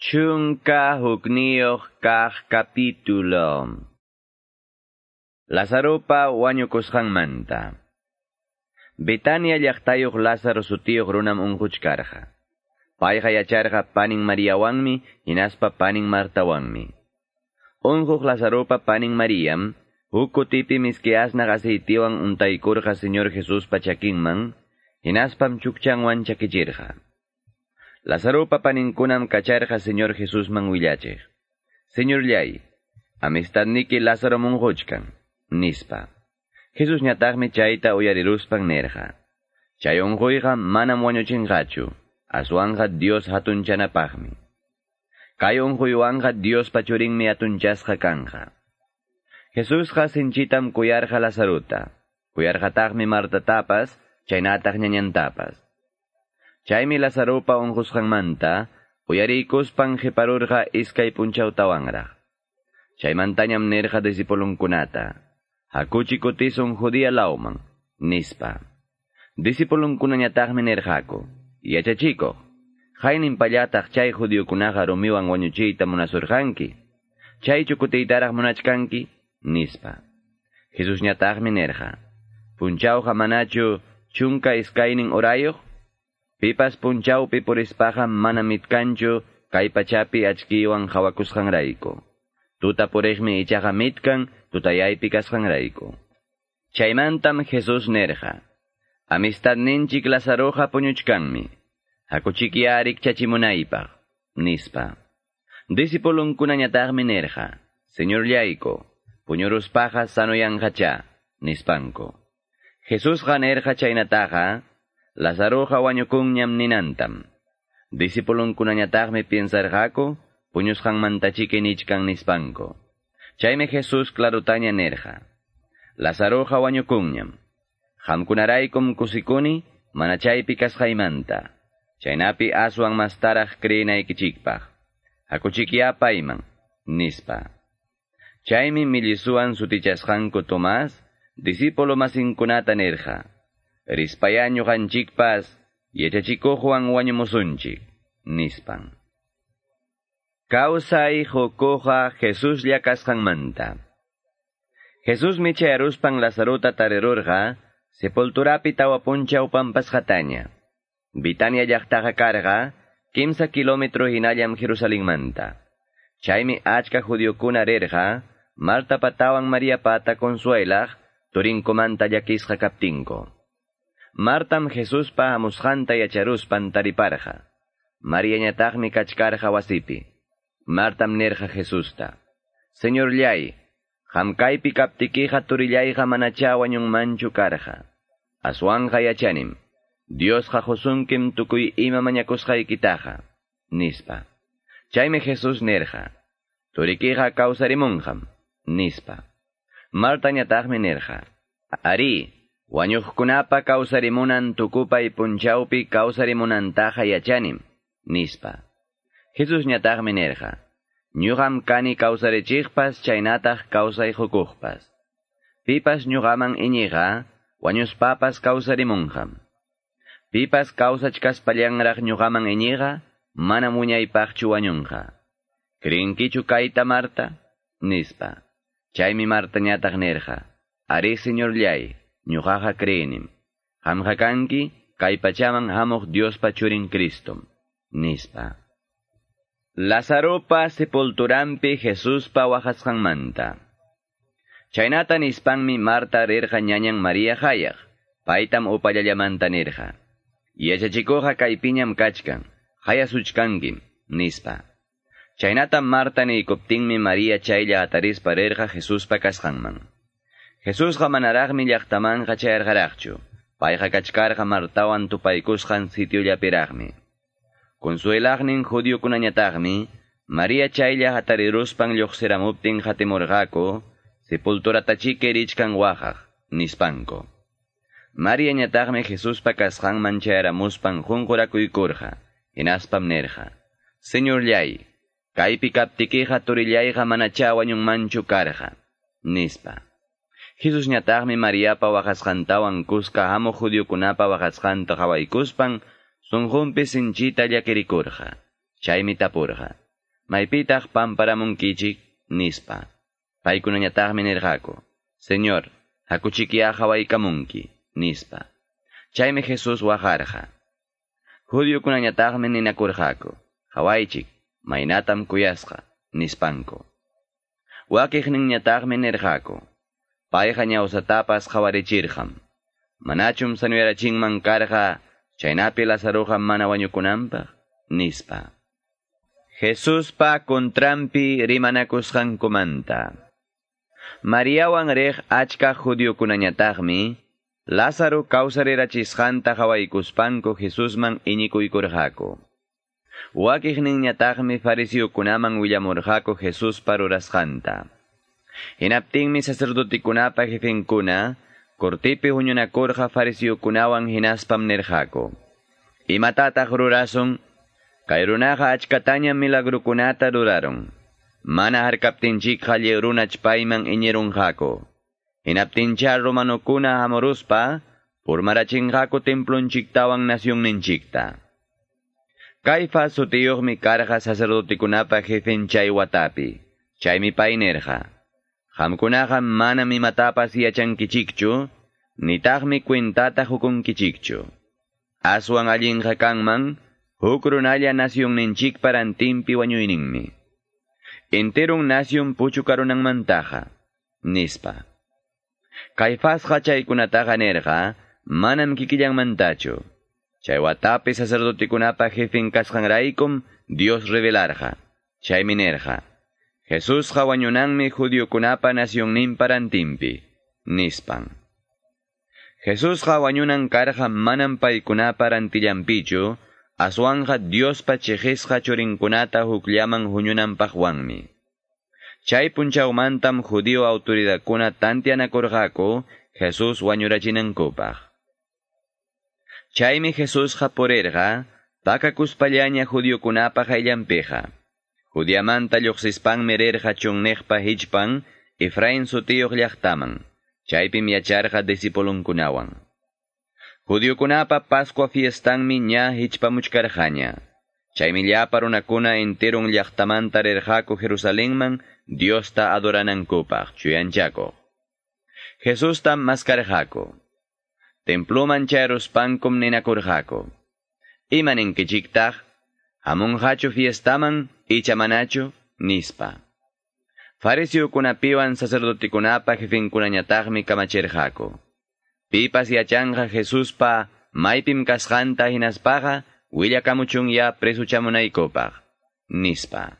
Chunka hukniyoh kah capítulo. Lazaropa manta. Betania llaqtayuq Lázaro sutiyuq runam unquchkarqa. Payqa yacharqa panin Mariawanmi hinaspa panin Martawanmi. Unquq Lazaropa panin Mariam, huk kutipi miski asnaq Señor Jesús pachakinman, hinaspam chukchanwan chakichirqa. Lazaropa paninkunam kacharqa Señor Jesús man willachiq. Señor llay, amistadniki Lázaro munquchkan, nispa. Jesus ñataqmi chayta uyariruspan nerqa. Chay unquyqa manam wañuchinqachu, aswanqa Dios hatunchanapaqmi. Kay unquywanqa Dios pachurinmi atunchasqa kanqa. Jesusqa sinchitam kuyarqa Lazaruta, kuyarqataqmi Martatapas, chaynataq ñañantapas. Chaymi Lazarupa unqusqanmanta, uyariykuspan qiparurqa iskay punchawtawanraq. Chaymantañam nerqa disipulunkunata, hakuchi kutisun judía lauman, nispa. Disipulunkunañataqmi nerqaku, yachachiko, haynin pallataq chay judiokunaqa rumiwan wañuchiyta munasurqanki, chay chukutiytaraq munachkanki, nispa. Jesus ñataqmi nerqa, punchawqa manachu chunka iskaynin orayoq, pipas punchawpi purispaqa mana mitkanchu kay pachapi achkiwan hawakusqanrayku. Tuta puriqmi ichaqa mitkan tutayaypi kasqanrayku. Chaymantam Jesus nerqa, amistad ninchik Lazaroqa puñuchkanmi, hakuchikyarik chachimunaypaq, nispa. Disipulunkunañataqmi nerqa, Señor llaico, puñuruspaqa sanoyanqacha, nispanko. Jesus ganerja chaynataqa, Lazaroja wañukunñam ninantam. Disipulunkunañataqmi piensarqaku, puñusqanmantachique nichkan nispanko. Chayme Jesus clarutaña nerja. Lazaroja wañukunñam. Hamkunaraykum kusikuni, mana chaypi kasqaymanta. Chaynapi aswan mastaraq kriyinaykichikpaq. Hakuchikyapayman, nispa. Chaymi millisuan sutichasqanku Tomás, discípulo masinkunata nerja. Rispayaño ganchikpas, yachachikujuan wañumusunchik, nispan. Kausay jokoja Jesús manta. Jesús michayaruspan Lazaruta tarerurga, sepulturapi tawapuncha upampas jataña. Bitania llaqtaqa karga, kimsa kilómetro hinallam Jerusalén manta. Chaymi achka judiokuna rerja, Marta patawan María pata consuelaj, turinkumanta llakisqa kaptinko. Martam Jesuspa amusqanta yacharuspan tariparqa. Mariañataqmi kachkarqa wasipi. Martam nerqa Jesusta. Señor llay, hamkaypi kaptikiqa turillayqa manacha wañunmanchu karqa. Aswanqa yachanim. Diosqa husunkim tukuy ima mañakusqaykitaqa. Nispa. Chaymi Jesus nerqa. Turikiqa kawsarimunqam. Nispa. Marta ñataqmi nerqa. Ari, wañuqkunapa kawsarimunan tukupay punchawpi kawsarimunantaqa yachanim, nispa. Jesus ñataqmi nerqa. Ñuqam kani kawsarichiqpas chaynataq kawsayhukuqpas. Pipas ñuqaman iñiqa, wañuspapas kawsarimunqam. Pipas kawsachkaspallanraq ñuqaman iñiqa, mana muñaypaqchu wañunqa. Krinkichu kayta Marta? Nispa. Chaymi Martañataq nerqa. Ari señor llay, ñuqaqa creenim. Qamqa kanki, kay pachaman hamuq Diospa churin Cristom. Nispa. Lazaropa sepulturampi Jesuspa waqasqanmanta. Chaynata nispanmi Marta rirqa ñañan María hayaq. Paytam upallallamanta nirqa. Yachachikuqa kaypiñam kachkan. Hayasuchkankim, nispa. Chaynata Marta niykuptinmi María chaylla atarispa rirqa Jesuspa kasqanman. Jesusqa manaraqmi llaqtamanqa chayarqaraqchu. Payqa kachkarqa Martawan tupaykusqan sitiollapiraqmi. Consuelaqnin judiokunañataqmi, María chaylla atariruspan lluqsiramuptin hatimurqaku, sepulturatachique richkan waqaq, nispanko. María ñataqmi Jesuspa kasqanman chayaramuspan junqurakuykurqa, hinaspam nerqa. Señor llay, Kaypi kaptikiqa turillayqa manacha wañunmanchu karqa, nispa. Jesus ñataqmi Mariapa waqasqantawan kuska hamuq judiokunapa waqasqanta qawaykuspan sunqunpi sinchita llakirikurqa. Chaymi tapurqa. maypitaq pamparamunkichik nispa. Paykunañataqmi nirqaku, Señor, hakuchikiya hawaykamunki, nispa. Chaymi Jesús wajarqa. Judiokunañataqmi ninakurqaku, hawaychik, maynatam kuyasqa, nispanko. Wakiqninñataqmi nirqaku, payqa ñawsatapas qhawarichirqam. Manachum sanuyarachinman karqa, chaynapi Lazaruqa mana wañukunanpaq, nispa. Jesuspa kontrampi rimanakusqankumanta. Mariawan riq achka judiokunañataqmi, Lázaro kawsarirachisqanta hawaykuspanku Jesusman iñikuykurqaku. Wakiqninñataqmi fariseukunaman willamurqaku Jesus parurasqanta. Hinaptinmi sacerdotikunapa jefinkuna, kortipi huñunakurqa fariseukunawan hinaspam nirqaku. Imatataq rurasun, Kay runaqa achkataña milagrukunata ruraron. Mana harkaptinchikqa lliwrunachpayman iñirunqaku. Hinaptincha romanukuna hamuruspa, purmarachinqaku templonchiktawan nacionninchikta. Kayfa sutiyuqmi karqa sacerdotikunapa jefin chay watapi. Chaymi pay nirqa. Qamkunaqa mana mimatapas yachankichikchu, nitaqmi kwintata hukunkichikchu. Aswan allinqa kanman, huk runalla nacionninchik parantimpi wañuyninmi. Enterun nación puchukarunanmantaja, nispa. Caifasqa chaykunataqa nerqa, manam kikillanmantachu. Chay watapi sacerdotikunapa jefin kasqanraykum Dios revelarqa. Chaymi nerqa. Jesusqa wañunanmi judiokunapa nacionnin parantimpi, nispan. Jesusqa wañunan karqa manam paykunapa rantillampichu, aswanja Diospa chejesqa churinkunata hukllaman huñunanpaqwanmi. Chay punchawmantam judío autoridadkuna tantianakurqaku Jesús wañurachinankupaq. Chaymi Jesusqa purirqa, pakakuspallaña judiokunapaq ayllampiqa. Judiamanta lluqsispanmi rirqa chunniqpa hichpan, Efraín sutiyuq llaqtaman. Chaypim yacharqa disipulunkunawan. Judiokunapa Pascua fiestanmi ña hichpamuchkarqaña. Chaymi llapa runakuna enterun llaqtamanta rirqaku Jerusalenman Diosta adoranankupaq chuyanchakuq. Jesusta maskarqaku. Temploman chayruspankum ninakurqaku. Imaninkichiktaq, hamunqachu fiestaman icha manachu nispa. Fariseukunapiwan sacerdotikunapa jefinkunañataqmi kamachirqaku. Pipas yachanja Jesuspa maypim kasqanta hinaspaqa willakamuchun ya presuchamunaykupaq, nispa.